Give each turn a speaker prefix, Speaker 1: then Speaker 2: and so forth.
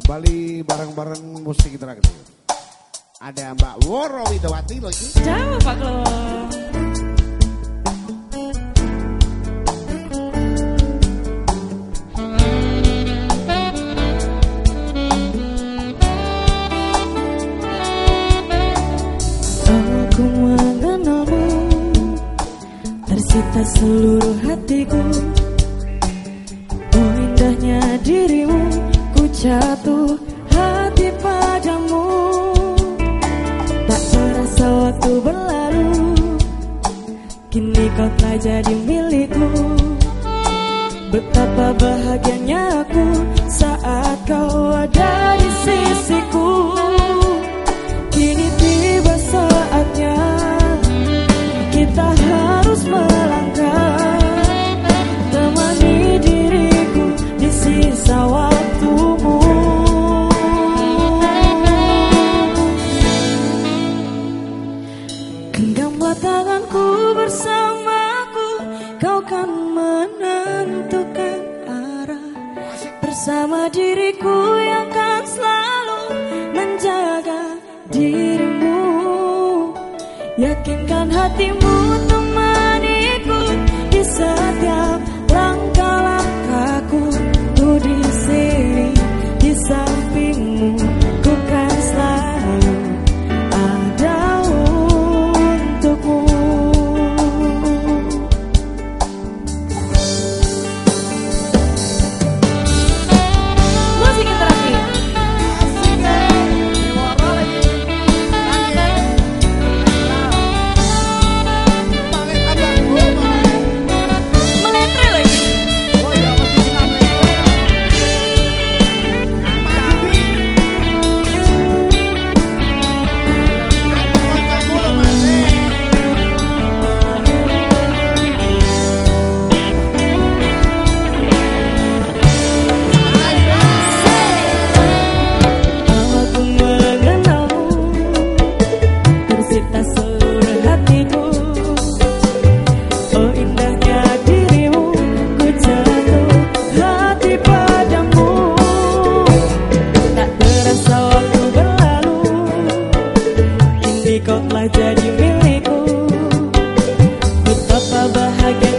Speaker 1: Kembali bareng-bareng musik interaktif. Ada Mbak Woro Widowati loh ini.
Speaker 2: Jauh Pak Klo.
Speaker 3: Aku mengenalmu Tersita seluruh hatiku Oh indahnya dirimu jatuh hati padamu. Tak terasa waktu berlalu. Kini kau telah jadi milikku. Betapa bahagianya aku Saat kau ada di sisiku Genggamlah tanganku bersamaku Kau kan menentukan arah. Bersama diriku yang kan selalu menjaga dirimu. Yakinkan hatimu bahagia